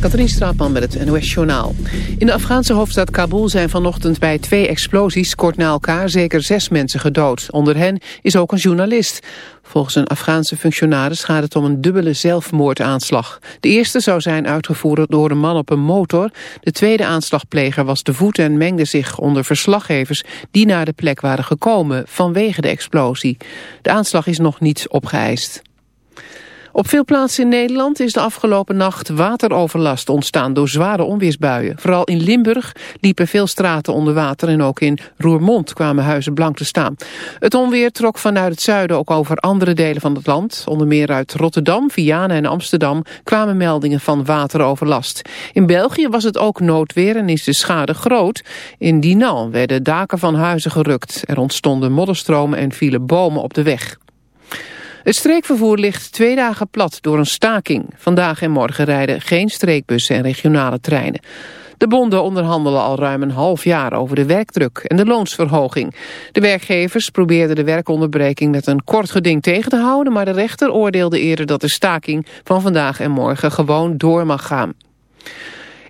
Katrien Straatman met het NOS Journaal. In de Afghaanse hoofdstad Kabul zijn vanochtend bij twee explosies kort na elkaar zeker zes mensen gedood. Onder hen is ook een journalist. Volgens een Afghaanse functionaris gaat het om een dubbele zelfmoordaanslag. De eerste zou zijn uitgevoerd door een man op een motor. De tweede aanslagpleger was te voet en mengde zich onder verslaggevers die naar de plek waren gekomen vanwege de explosie. De aanslag is nog niet opgeëist. Op veel plaatsen in Nederland is de afgelopen nacht wateroverlast ontstaan door zware onweersbuien. Vooral in Limburg liepen veel straten onder water en ook in Roermond kwamen huizen blank te staan. Het onweer trok vanuit het zuiden ook over andere delen van het land. Onder meer uit Rotterdam, Vianen en Amsterdam kwamen meldingen van wateroverlast. In België was het ook noodweer en is de schade groot. In Dinan werden daken van huizen gerukt. Er ontstonden modderstromen en vielen bomen op de weg. Het streekvervoer ligt twee dagen plat door een staking. Vandaag en morgen rijden geen streekbussen en regionale treinen. De bonden onderhandelen al ruim een half jaar over de werkdruk en de loonsverhoging. De werkgevers probeerden de werkonderbreking met een kort geding tegen te houden... maar de rechter oordeelde eerder dat de staking van vandaag en morgen gewoon door mag gaan.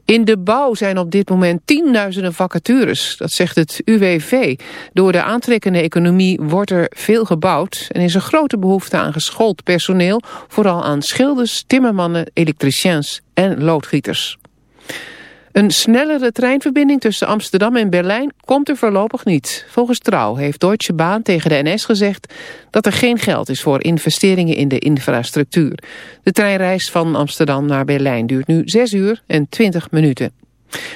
In de bouw zijn op dit moment tienduizenden vacatures, dat zegt het UWV. Door de aantrekkende economie wordt er veel gebouwd en is er grote behoefte aan geschoold personeel, vooral aan schilders, timmermannen, elektriciens en loodgieters. Een snellere treinverbinding tussen Amsterdam en Berlijn komt er voorlopig niet. Volgens Trouw heeft Deutsche Bahn tegen de NS gezegd dat er geen geld is voor investeringen in de infrastructuur. De treinreis van Amsterdam naar Berlijn duurt nu 6 uur en 20 minuten.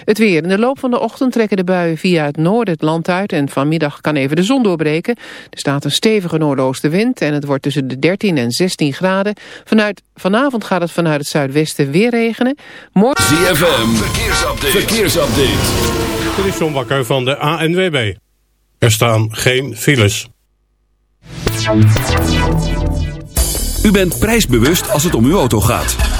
Het weer. In de loop van de ochtend trekken de buien via het noorden het land uit... en vanmiddag kan even de zon doorbreken. Er staat een stevige noordoostenwind en het wordt tussen de 13 en 16 graden. Vanuit, vanavond gaat het vanuit het zuidwesten weer regenen. Morgen... ZFM, verkeersupdate. verkeersupdate. Dit is John Bakker van de ANWB. Er staan geen files. U bent prijsbewust als het om uw auto gaat.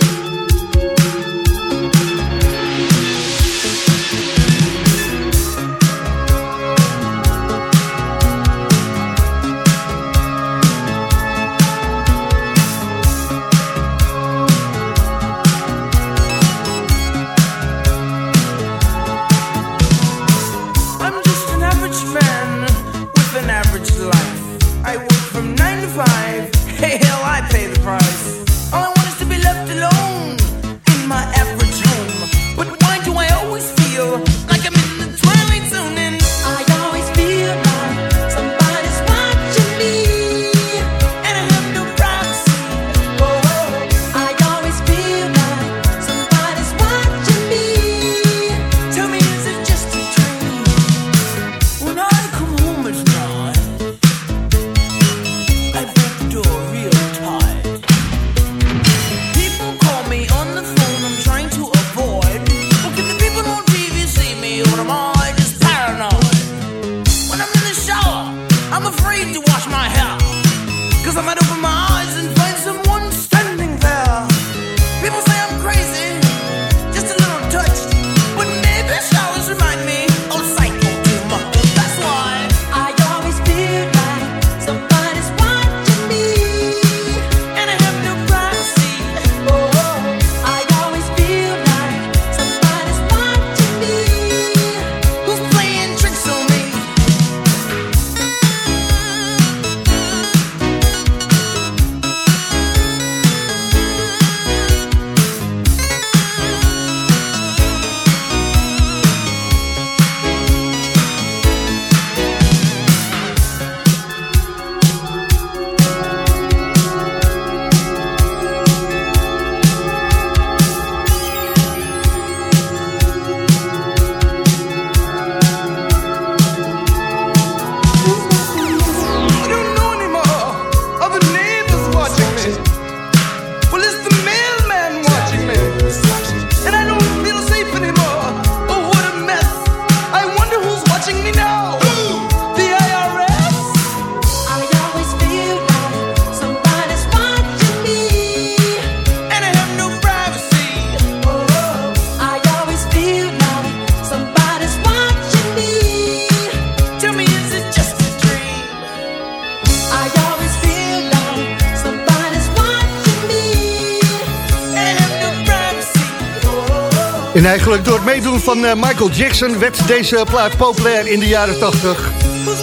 Meedoen van eh, Michael Jackson werd deze plaat populair in de jaren 80.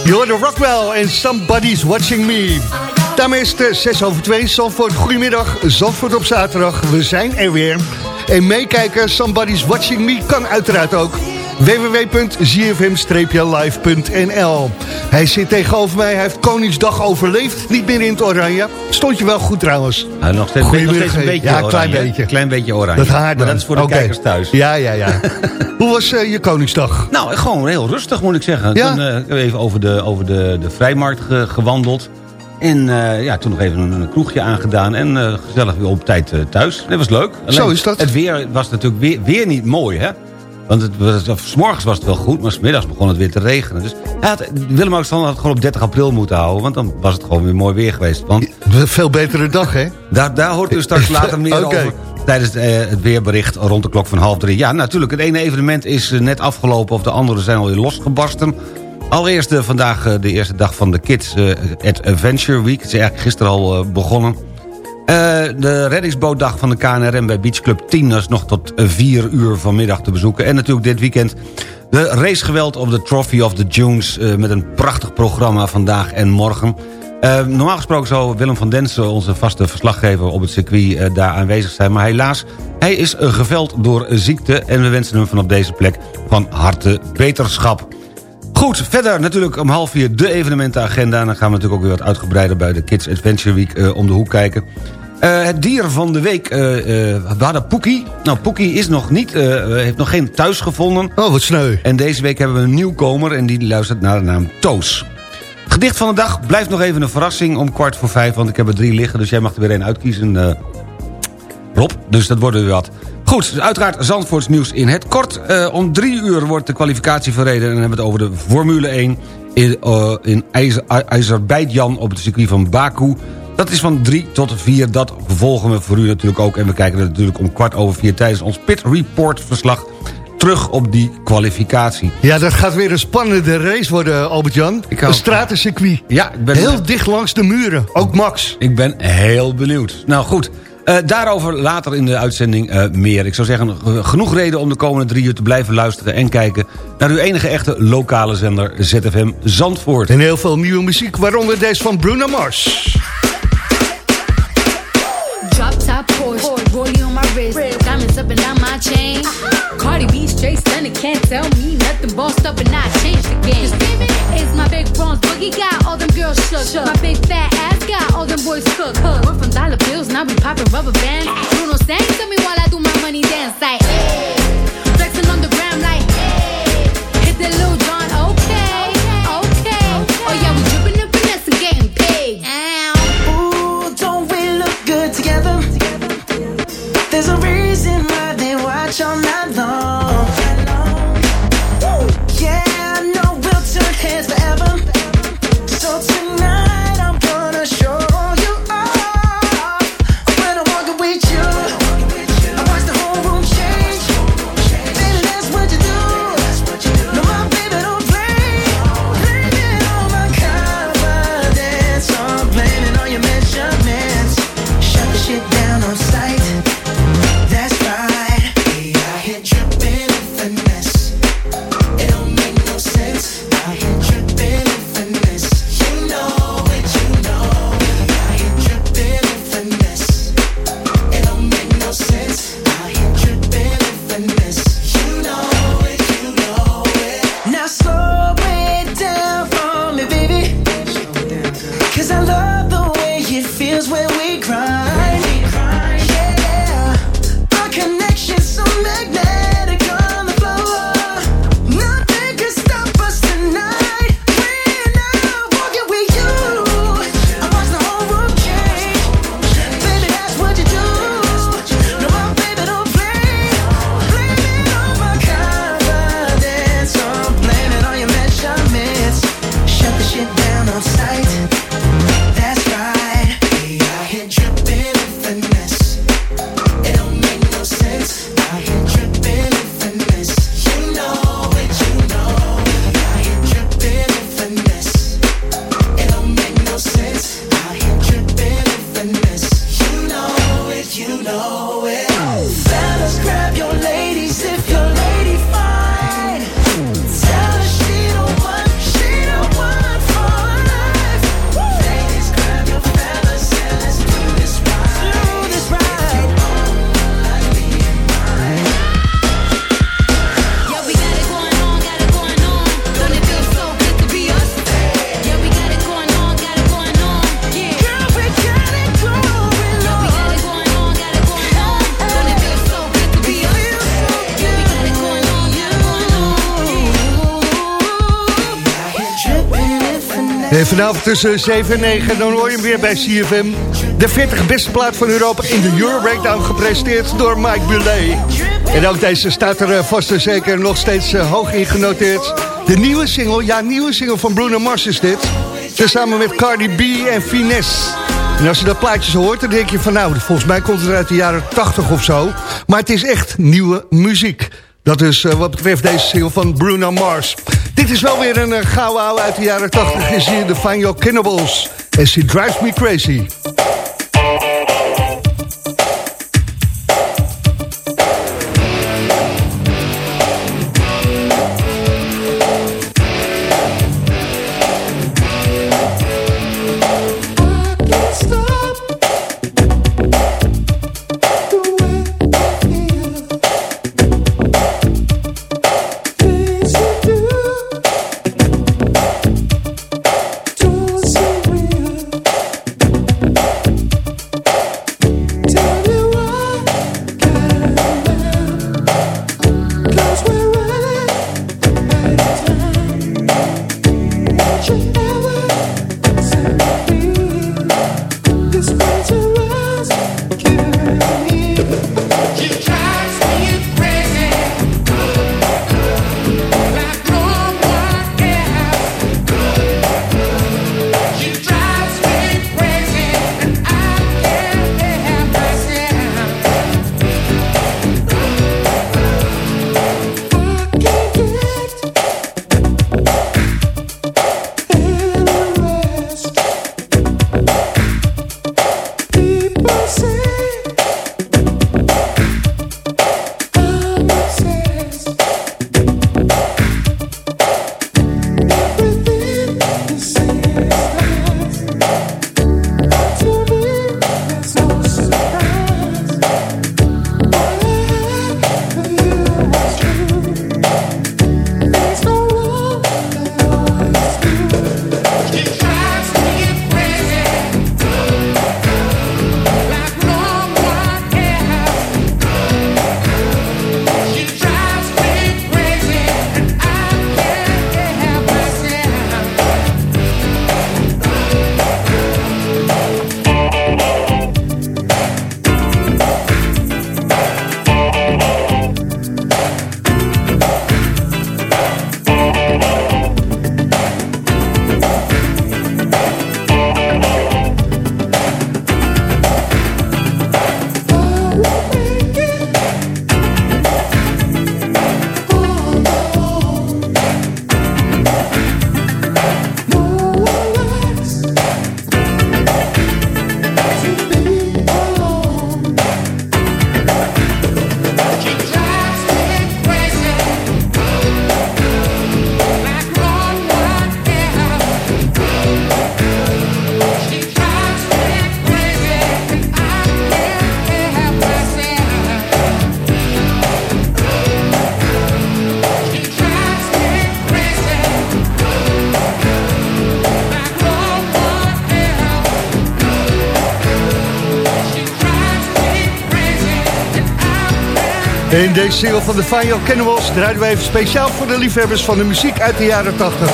Je hoorde Rockwell en Somebody's Watching Me. Daarmee is het 6 over 2. Zandvoort, goedemiddag. Zandvoort op zaterdag. We zijn er weer. En meekijken, Somebody's Watching Me kan uiteraard ook www.zfm-live.nl Hij zit tegenover mij, hij heeft Koningsdag overleefd. Niet meer in het oranje. Stond je wel goed trouwens. Nou, nog steeds, nog Goedemiddag. steeds een beetje Ja, oranje. klein beetje. Klein beetje oranje. Dat haar dan. Maar dat is voor de Oké. kijkers thuis. Ja, ja, ja. Hoe was eh, je Koningsdag? Nou, gewoon heel rustig moet ik zeggen. Ja? Toen eh, even over de, over de, de vrijmarkt ge- gewandeld. En eh, ja, toen nog even een, een kroegje aangedaan. En eh, gezellig weer op tijd thuis. Dat was leuk. Zo is dat. Het weer was natuurlijk weer, weer niet mooi, hè? Want het was, s morgens was het wel goed, maar smiddags begon het weer te regenen. Dus had, Willem-Alexander had het gewoon op 30 april moeten houden. Want dan was het gewoon weer mooi weer geweest. Want Veel betere dag, hè? daar, daar hoort u straks later meer over. Tijdens eh, het weerbericht rond de klok van half drie. Ja, natuurlijk, het ene evenement is eh, net afgelopen... of de andere zijn alweer losgebarsten. Allereerst eh, vandaag de eerste dag van de Kids at Adventure Week. Het is eigenlijk gisteren al begonnen. Eh, de reddingsbootdag van de KNRM bij Beach Club 10... is nog tot 4 uur vanmiddag te bezoeken. En natuurlijk dit weekend de racegeweld op de Trophy of the Dunes... eh, met een prachtig programma vandaag en morgen. Eh, normaal gesproken zou Willem van Densen, onze vaste verslaggever op het circuit, eh, daar aanwezig zijn. Maar helaas, hij is eh, geveld door eh, ziekte en we wensen hem vanaf deze plek van harte beterschap. Goed, verder natuurlijk om half vier de evenementenagenda. En dan gaan we natuurlijk ook weer wat uitgebreider bij de Kids Adventure Week eh, om de hoek kijken. Eh, het dier van de week, eh, eh, we hadden Poekie. Nou, Poekie is nog niet, heeft nog geen thuis gevonden. Oh, wat sneu. En deze week hebben we een nieuwkomer en die luistert naar de naam Toos. Gedicht van de dag blijft nog even een verrassing om kwart voor vijf... want ik heb er drie liggen, dus jij mag er weer één uitkiezen, Rob. Dus dat wordt weer wat. Goed, dus uiteraard Zandvoorts nieuws in het kort. Om drie uur wordt de kwalificatie verreden... en dan hebben we het over de Formule 1 in, in IJzer- op het circuit van Baku. Dat is van drie tot vier. Dat vervolgen we voor u natuurlijk ook. En we kijken natuurlijk om kwart over vier... tijdens ons Pit Report verslag terug op die kwalificatie. Ja, dat gaat weer een spannende race worden, Albert-Jan. Een stratencircuit. Ja, ik ben Heel dicht langs de muren. Ook Max. Ik ben heel benieuwd. Nou goed, eh, daarover later in de uitzending eh, meer. Ik zou zeggen, ge- genoeg reden om de komende drie uur te blijven luisteren... en kijken naar uw enige echte lokale zender ZFM Zandvoort. En heel veel nieuwe muziek, waaronder deze van Bruno Mars. Drop top Porsche, rollie on my wrist, diamonds up and down my chain. Uh-huh. Cardi B straight stunning, can't tell me nothing. Bossed up and I changed the game. It's my big bronze boogie got all them girls shook. My big fat ass got all them boys cooked. We're from dollar bills, now we popping rubber bands. Bruno sang to me while I do my money dance like. Hey. Flexing on the gram like. Hey. Hit that little vanavond tussen 7 en 9, dan hoor je hem weer bij CFM. De 40 beste plaat van Europa in de Euro Breakdown gepresenteerd door Mike Bulet. En ook deze staat er eh, vast en zeker nog steeds eh, hoog in genoteerd. De nieuwe single, ja nieuwe single van Bruno Mars is dit. Samen met Cardi B en Finesse. En als je dat plaatje hoort, dan denk je van nou, volgens mij komt het uit de jaren 80 of zo. Maar het is echt nieuwe muziek. Dat is uh, wat betreft deze single van Bruno Mars. Dit is wel weer een uh, gouden ouwe uit de jaren 80. Is hier de Your Cannibals. En She Drives Me Crazy. En deze single van de Fine Cannibals draaien we even speciaal voor de liefhebbers van de muziek uit de jaren 80.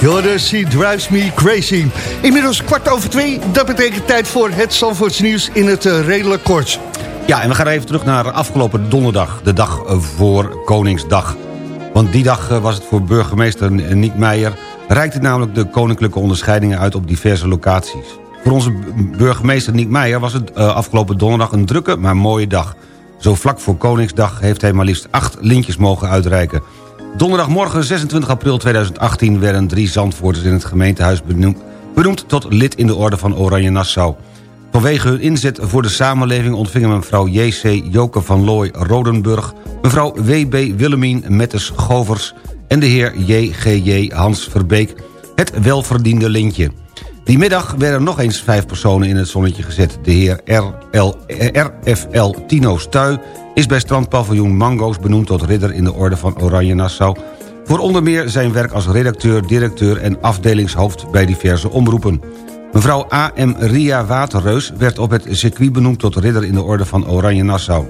Jorden, She Drives Me Crazy. Inmiddels kwart over twee, dat betekent tijd voor het Zandvoorts nieuws in het uh, redelijk kort. Ja, en we gaan even terug naar afgelopen donderdag, de dag voor Koningsdag. Want die dag was het voor burgemeester Niek Meijer... reikte namelijk de koninklijke onderscheidingen uit op diverse locaties. Voor onze burgemeester Niek Meijer was het afgelopen donderdag een drukke, maar mooie dag... Zo vlak voor Koningsdag heeft hij maar liefst acht lintjes mogen uitreiken. Donderdagmorgen 26 april 2018 werden drie Zandvoorters in het gemeentehuis benoemd, benoemd tot lid in de orde van Oranje Nassau. Vanwege hun inzet voor de samenleving ontvingen mevrouw J.C. Joke van Looy Rodenburg... mevrouw W.B. Willemien Mettes Govers en de heer J.G.J. Hans Verbeek het welverdiende lintje. Die middag werden nog eens vijf personen in het zonnetje gezet. De heer RFL Tino Stuy is bij strandpaviljoen Mango's benoemd tot ridder in de orde van Oranje Nassau... voor onder meer zijn werk als redacteur, directeur en afdelingshoofd bij diverse omroepen. Mevrouw A.M. Ria Waterreus werd op het circuit benoemd tot ridder in de orde van Oranje Nassau.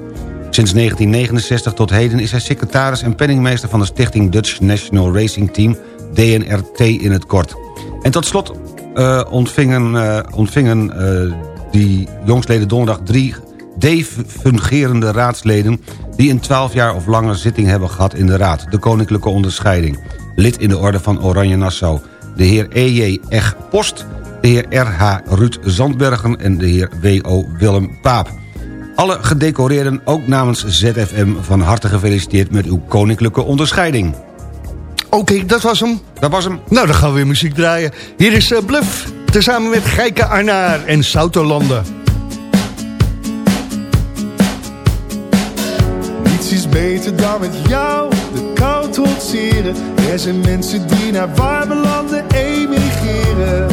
Sinds 1969 tot heden is hij secretaris en penningmeester van de stichting Dutch National Racing Team, DNRT in het kort. En tot slot eh, ontvingen, eh, ontvingen eh, die jongsleden donderdag drie defungerende raadsleden... die een 12 jaar of langer zitting hebben gehad in de raad. De koninklijke onderscheiding. Lid in de orde van Oranje Nassau. De heer E.J. Eg Post, de heer R.H. Ruud Zandbergen... en de heer W.O. Willem Paap. Alle gedecoreerden, ook namens ZFM... van harte gefeliciteerd met uw koninklijke onderscheiding. Oké, dat was hem. Dat was hem. Nou, dan gaan we weer muziek draaien. Hier is eh, Bluff, tezamen met Geike Arnaar en Souterlanden. Niets is beter dan met jou de kou trotseren. Er zijn mensen die naar warme landen emigreren.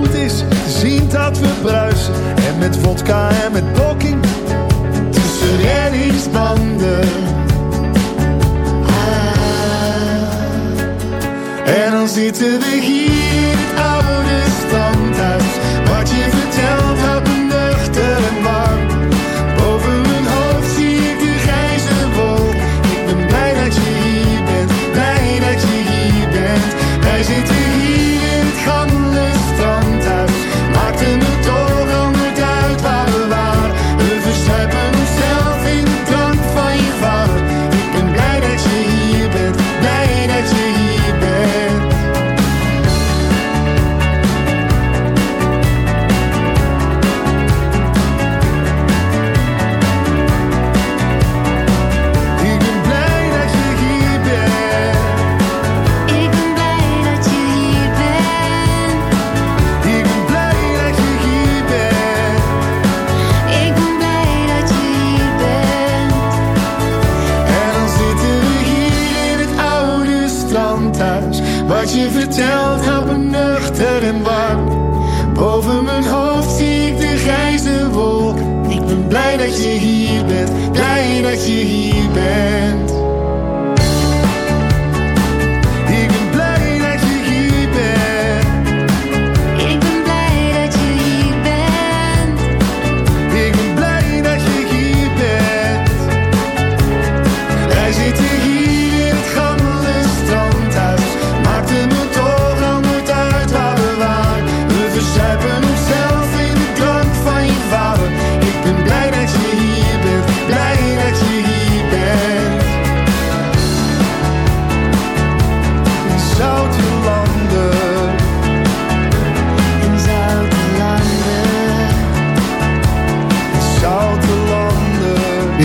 Goed is, zien dat we bruisen. En met vodka en met blokking, tussen reddingsbanden. Ah. En dan zitten we hier in het oude standhuis. Wat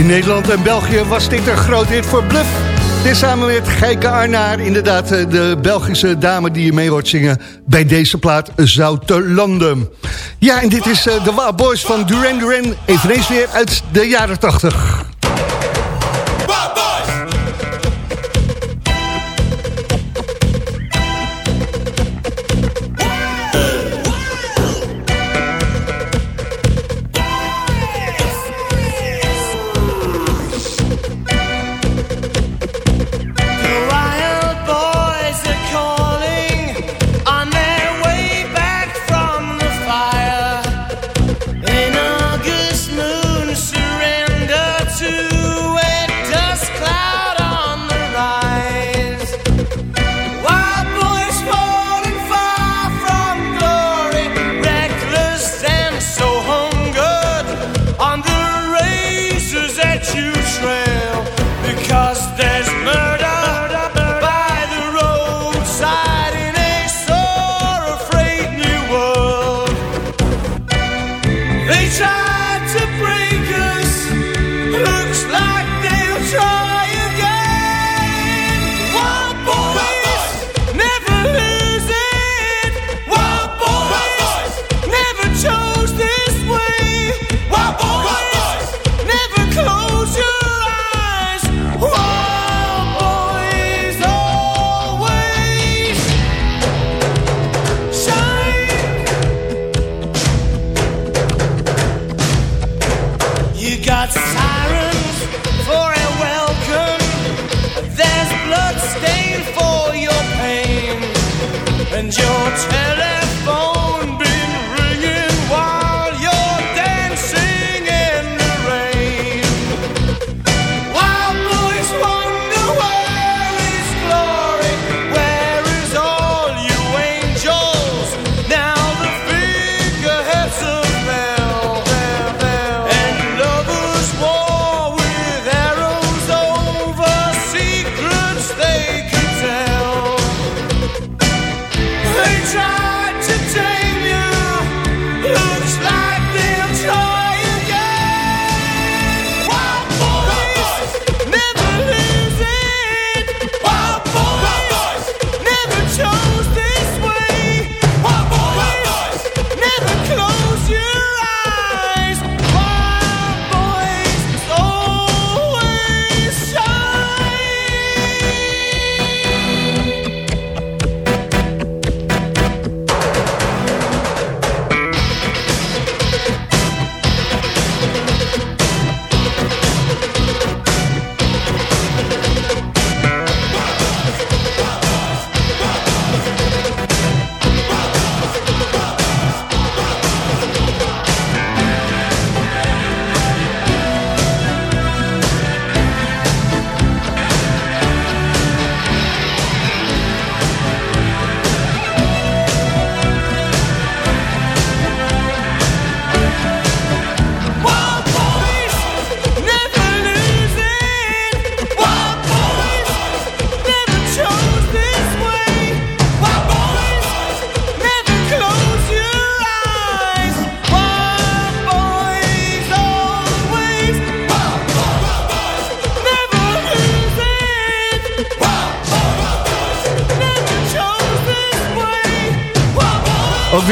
In Nederland en België was dit een groot hit voor Bluff. Dit samen met Geike Arnaar, inderdaad eh, de Belgische dame die je mee hoort zingen... bij deze plaat Zoutelanden. Ja, en dit is eh, de Wild Boys van Duran Duran, eveneens weer uit de jaren 80.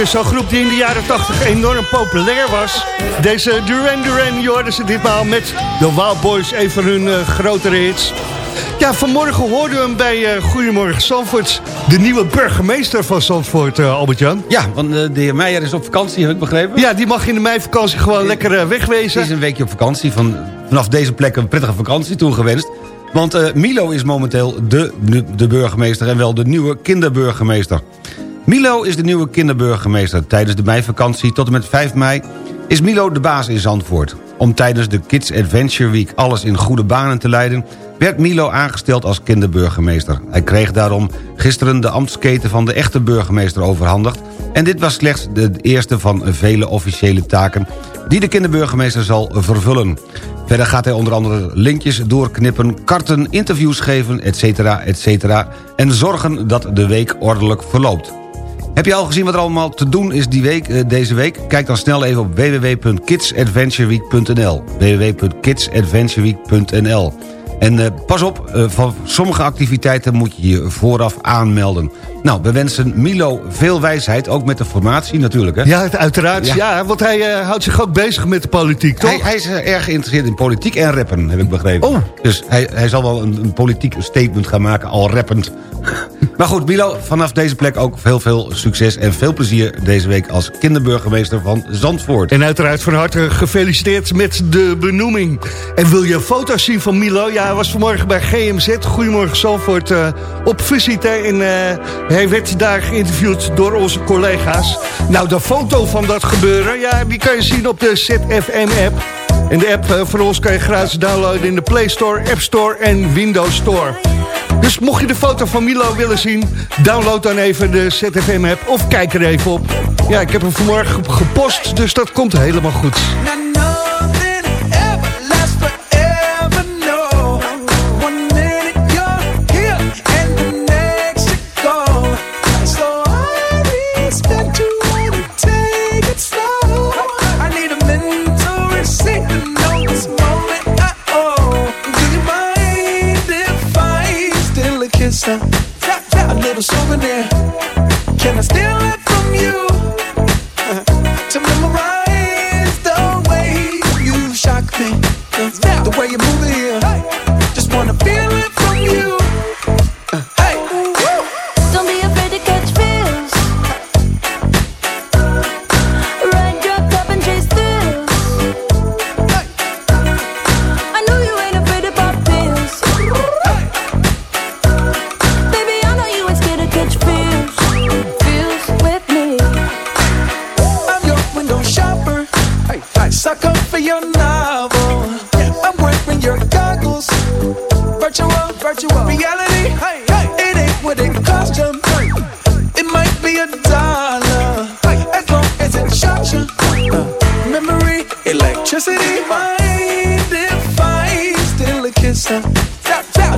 Zo'n groep die in de jaren 80 enorm populair was. Deze Duran Duran, je hoorde ze ditmaal met de Wild Boys, een van hun eh, grotere hits. Ja, vanmorgen hoorden we hem bij eh, Goedemorgen Zandvoort. De nieuwe burgemeester van Zandvoort, eh, Albert-Jan. Ja, want de heer Meijer is op vakantie, heb ik begrepen. Ja, die mag in de meivakantie gewoon lekker wegwezen. Het is een weekje op vakantie. Van, vanaf deze plek een prettige vakantie toegewenst. Want Milo is momenteel de, de burgemeester en wel de nieuwe kinderburgemeester. Milo is de nieuwe kinderburgemeester. Tijdens de meivakantie tot en met 5 mei is Milo de baas in Zandvoort. Om tijdens de Kids Adventure Week alles in goede banen te leiden... werd Milo aangesteld als kinderburgemeester. Hij kreeg daarom gisteren de ambtsketen van de echte burgemeester overhandigd... en dit was slechts de eerste van vele officiële taken... die de kinderburgemeester zal vervullen. Verder gaat hij onder andere linkjes doorknippen, karten, interviews geven, etc. etc. en zorgen dat de week ordelijk verloopt. Heb je al gezien wat er allemaal te doen is die week, eh, deze week? Kijk dan snel even op www.kidsadventureweek.nl www.kidsadventureweek.nl En eh, pas op, eh, van sommige activiteiten moet je je vooraf aanmelden. Nou, we wensen Milo veel wijsheid, ook met de formatie natuurlijk. Hè? Ja, uiteraard. Ja. Ja. want hij eh, houdt zich ook bezig met de politiek, toch? Hij, hij is erg geïnteresseerd in politiek en rappen, heb ik begrepen. Oh. Dus hij, hij zal wel een, een politiek statement gaan maken, al rappend. maar goed, Milo, vanaf deze plek ook heel veel succes en veel plezier deze week als kinderburgemeester van Zandvoort. En uiteraard van harte gefeliciteerd met de benoeming. En wil je foto's zien van Milo? Ja, hij was vanmorgen bij GMZ. Goedemorgen Zandvoort eh, op visite. En eh, hij werd daar geïnterviewd door onze collega's. Nou, de foto van dat gebeuren, ja, die kan je zien op de ZFM-app. En de app eh, van ons kan je gratis downloaden in de Play Store, App Store en Windows Store. Dus mocht je de foto van Milo willen zien, download dan even de ZFM-app of kijk er even op. Ja, ik heb hem vanmorgen gepost, dus dat komt helemaal goed.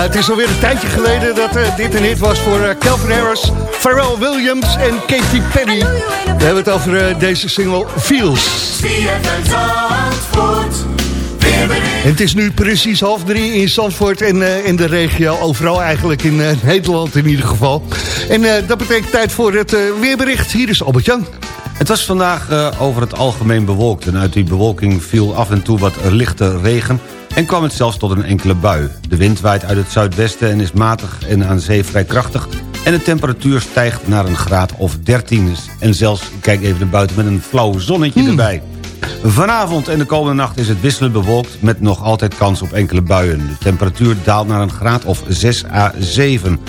Het is alweer een tijdje geleden dat eh, dit een hit was voor eh, Calvin Harris, Pharrell Williams en Katy Perry. We hebben het over eh, deze single Feels. En het is nu precies half drie in Zandvoort en in de regio. Overal eigenlijk in Nederland in ieder geval. En dat betekent tijd voor het weerbericht. Hier is Albert-Jan. Het was vandaag over het algemeen bewolkt... en uit die bewolking viel af en toe wat lichte regen... en kwam het zelfs tot een enkele bui. De wind waait uit het zuidwesten en is matig en aan zee vrij krachtig... en de temperatuur stijgt naar een graad of 13. En zelfs, kijk even naar buiten met een flauw zonnetje erbij. Vanavond en de komende nacht is het wisselend bewolkt... met nog altijd kans op enkele buien. De temperatuur daalt naar een graad of 6 à 7.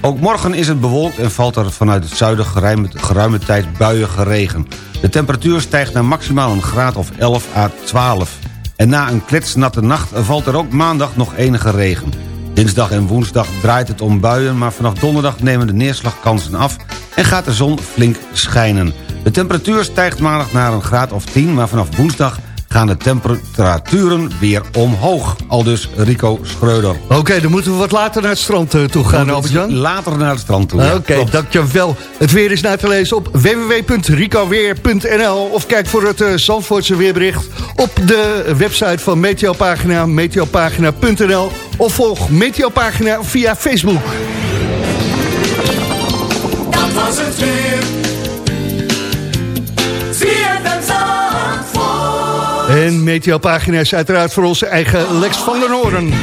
Ook morgen is het bewolkt en valt er vanuit het zuiden geruime, geruime tijd buiige regen. De temperatuur stijgt naar maximaal een graad of 11 à 12. En na een kletsnatte nacht valt er ook maandag nog enige regen. Dinsdag en woensdag draait het om buien... maar vanaf donderdag nemen de neerslagkansen af... en gaat de zon flink schijnen. De temperatuur stijgt maandag naar een graad of 10... maar vanaf woensdag gaan de temperaturen weer omhoog. Aldus Rico Schreuder. Oké, dan moeten we wat later naar het strand eh, toe gaan, Albert-Jan. Later naar het strand toe. ja. Oké, Klopt. dankjewel. Het weer is na te lezen op www.ricoweer.nl of kijk voor het eh, Zandvoortse weerbericht op de website van Meteopagina, meteopagina.nl of volg Meteopagina via Facebook. Dat was het weer. En Meteopagina is uiteraard voor onze eigen Lex van der Hoorn.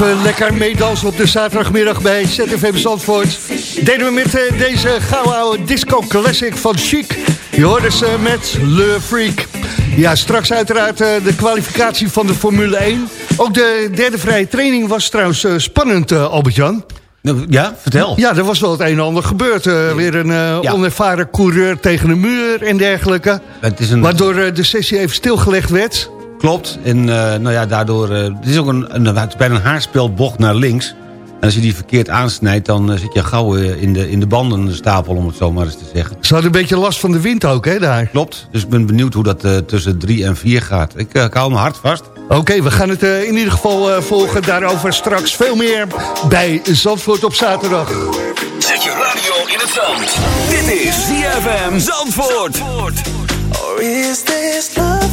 Even lekker meedansen op de zaterdagmiddag bij ZFM Zandvoort. Deden we met eh, deze gouden oude disco classic van Chic. Je hoorde ze met Le Freak. Ja, straks uiteraard eh, de kwalificatie van de Formule 1. Ook de derde vrije training was trouwens eh, spannend, Albert-Jan. Ja, vertel. Ja, er was wel het een en ander gebeurd. Weer een Ja. onervaren coureur tegen een muur en dergelijke. Het is een... Waardoor de sessie even stilgelegd werd. Klopt. En eh, nou ja, daardoor... eh, het is ook een, een, het is bijna een haarspelbocht naar links. En als je die verkeerd aansnijdt... dan eh, zit je gauw in, de, in de bandenstapel, om het zo maar eens te zeggen. Ze hadden een beetje last van de wind ook, hè, daar. Klopt. Dus ik ben benieuwd hoe dat eh, tussen 3 en 4 gaat. Ik, eh, ik hou mijn hart vast. Oké, we gaan het eh, in ieder geval eh, volgen. Daarover straks veel meer bij Zandvoort op zaterdag. Zet je radio in het zand. Dit is ZFM Zandvoort. Or is this love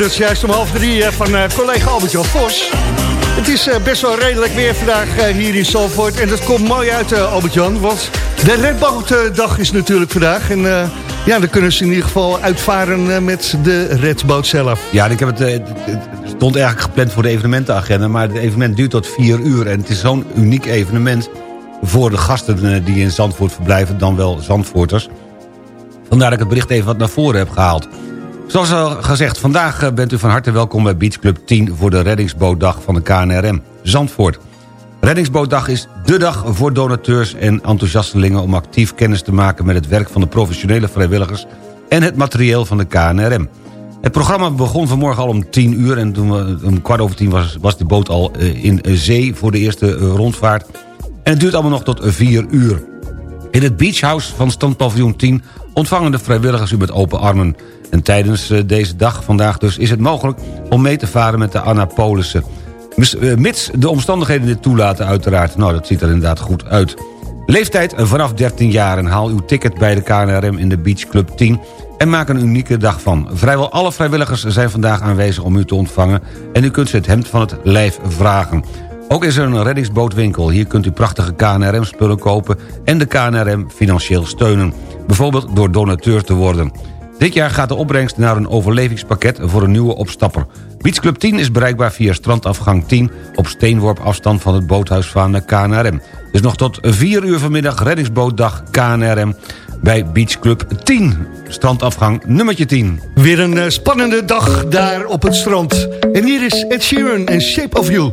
Hoorden het juist om half drie eh, van eh, collega Albert-Jan Vos. Het is eh, best wel redelijk weer vandaag hier in Zandvoort. En dat komt mooi uit, Albert-Jan. Want de redbootdag is natuurlijk vandaag. En ja, dan kunnen ze in ieder geval uitvaren met de redboot zelf. Ja, ik heb het, het, het stond eigenlijk gepland voor de evenementenagenda... maar het evenement duurt tot 4 uur. En het is zo'n uniek evenement voor de gasten die in Zandvoort verblijven... dan wel Zandvoorters. Vandaar dat ik het bericht even wat naar voren heb gehaald. Zoals al gezegd, vandaag eh, bent u van harte welkom bij Beach Club 10... voor de reddingsbootdag van de KNRM Zandvoort. Reddingsbootdag is dé dag voor donateurs en enthousiastelingen... om actief kennis te maken met het werk van de professionele vrijwilligers... en het materieel van de KNRM. Het programma begon vanmorgen al om 10 uur... en toen we, om kwart over tien was, was de boot al eh, in zee voor de eerste eh, rondvaart. En het duurt allemaal nog tot 4 uur. In het beachhouse van standpaviljoen 10 ontvangen de vrijwilligers u met open armen. En tijdens eh, deze dag, vandaag dus, is het mogelijk om mee te varen met de Annapolissen. Eh, Mits de omstandigheden dit toelaten uiteraard. Nou, dat ziet er inderdaad goed uit. Leeftijd vanaf 13 jaar en haal uw ticket bij de KNRM in de Beach Club 10... en maak een unieke dag van. Vrijwel alle vrijwilligers zijn vandaag aanwezig om u te ontvangen... en u kunt ze het hemd van het lijf vragen. Ook is er een reddingsbootwinkel. Hier kunt u prachtige KNRM-spullen kopen... en de KNRM financieel steunen. Bijvoorbeeld door donateur te worden. Dit jaar gaat de opbrengst naar een overlevingspakket voor een nieuwe opstapper. Beach Club 10 is bereikbaar via strandafgang 10... op steenworp afstand van het boothuis van KNRM. Dus nog tot 4 uur vanmiddag reddingsbootdag KNRM bij Beach Club 10. Strandafgang nummertje 10. Weer een eh, spannende dag daar op het strand. En hier is Ed Sheeran en Shape of You.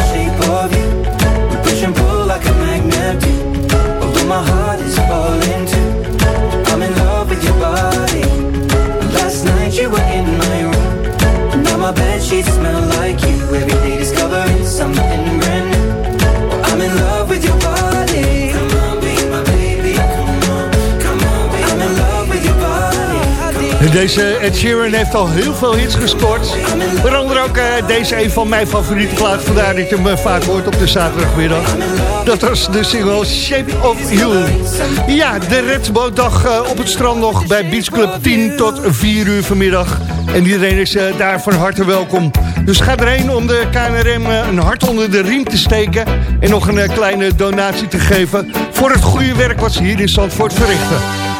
my bed sheets smell like you. Every day discovering something brand new. I'm in love with your body. Come on, be my baby. Come on, come on, be I'm in love with your body. En Deze Ed Sheeran heeft al heel veel hits gescoord. Waaronder ook eh, deze een van mijn favoriete platen. Vandaar dat je hem eh, vaak hoort op de zaterdagmiddag. Dat was de single Shape of You. Ja, de redbootdag eh, op het strand nog bij Beach Club 10 tot 4 uur vanmiddag. En iedereen is eh, daar van harte welkom. Dus ga erheen om de KNRM eh, een hart onder de riem te steken. En nog een eh, kleine donatie te geven voor het goede werk wat ze hier in Zandvoort verrichten.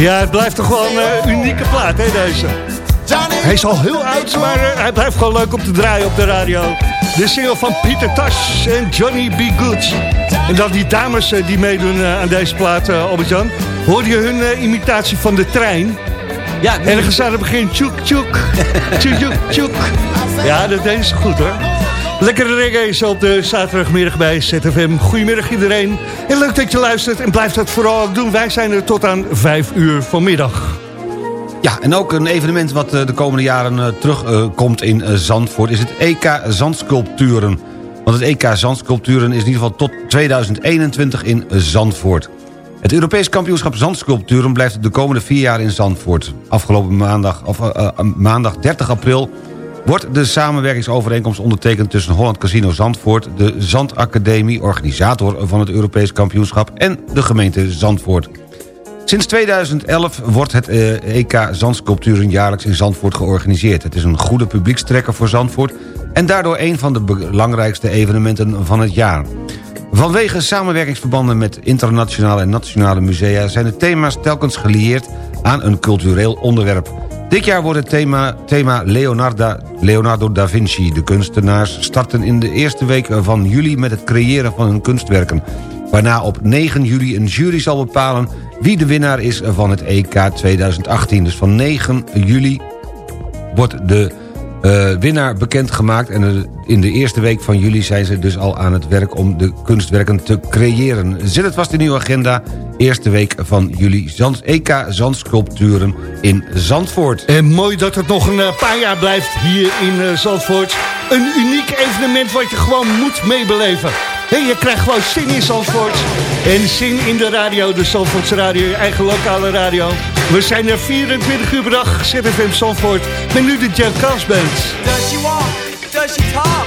Ja, het blijft toch wel een eh, unieke plaat, hè, deze. Hij is al heel oud, maar eh, hij blijft gewoon leuk om te draaien op de radio. De single van Pieter Tash en Johnny B. Good. En dan die dames eh, die meedoen aan deze plaat, Albert-Jan. Hoorde je hun imitatie van de trein? Ja. En dan ze aan het begin chuk chuk. tjoek, tjoek. Ja, dat deden ze goed, hoor. Lekkere reggae op de zaterdagmiddag bij ZFM. Goedemiddag iedereen. En leuk dat je luistert en blijf dat vooral ook doen. Wij zijn er tot aan 5 uur vanmiddag. Ja, en ook een evenement wat eh, de komende jaren eh, terugkomt in eh, Zandvoort... is het EK Zandsculpturen. Want het EK Zandsculpturen is in ieder geval tot 2021 in Zandvoort. Het Europees kampioenschap Zandsculpturen blijft de komende vier jaar in Zandvoort. Afgelopen maandag, of, maandag 30 april wordt de samenwerkingsovereenkomst ondertekend... tussen Holland Casino Zandvoort, de Zandacademie... organisator van het Europees kampioenschap... en de gemeente Zandvoort. Sinds 2011 wordt het eh, EK Zandsculpturen jaarlijks in Zandvoort georganiseerd. Het is een goede publiekstrekker voor Zandvoort... en daardoor een van de belangrijkste evenementen van het jaar. Vanwege samenwerkingsverbanden met internationale en nationale musea... zijn de thema's telkens gelieerd aan een cultureel onderwerp. Dit jaar wordt het thema, thema Leonardo, Leonardo da Vinci. De kunstenaars starten in de eerste week van juli met het creëren van hun kunstwerken. Waarna op 9 juli een jury zal bepalen wie de winnaar is van het EK 2018. Dus van 9 juli wordt de eh, winnaar bekendgemaakt. En eh, in de eerste week van juli zijn ze dus al aan het werk om de kunstwerken te creëren. Zet het vast in uw agenda. Eerste week van juli Zand, EK Zandsculpturen in Zandvoort. En mooi dat het nog een eh, paar jaar blijft hier in eh, Zandvoort. Een uniek evenement wat je gewoon moet meebeleven. Hey, je krijgt gewoon zin in Zandvoort. En zin in de radio, de Zandvoortse radio, je eigen lokale radio. We zijn er 24 uur per dag, ZFM Zandvoort. Met nu de Jet Cast Band. Does she walk? Does she talk?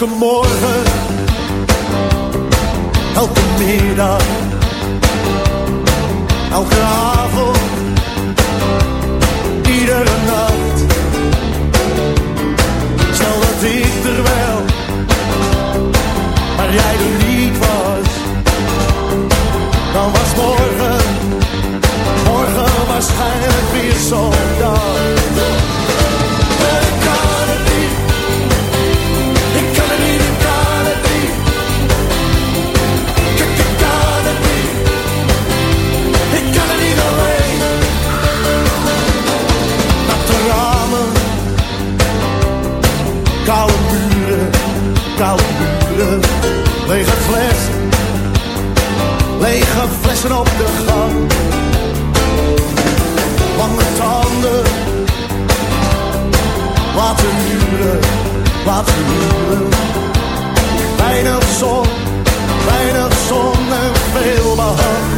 Elke morgen, elke middag, flessen op de gang. Lange tanden, laten huren, laten huren. Weinig zon, weinig zon en veel behang.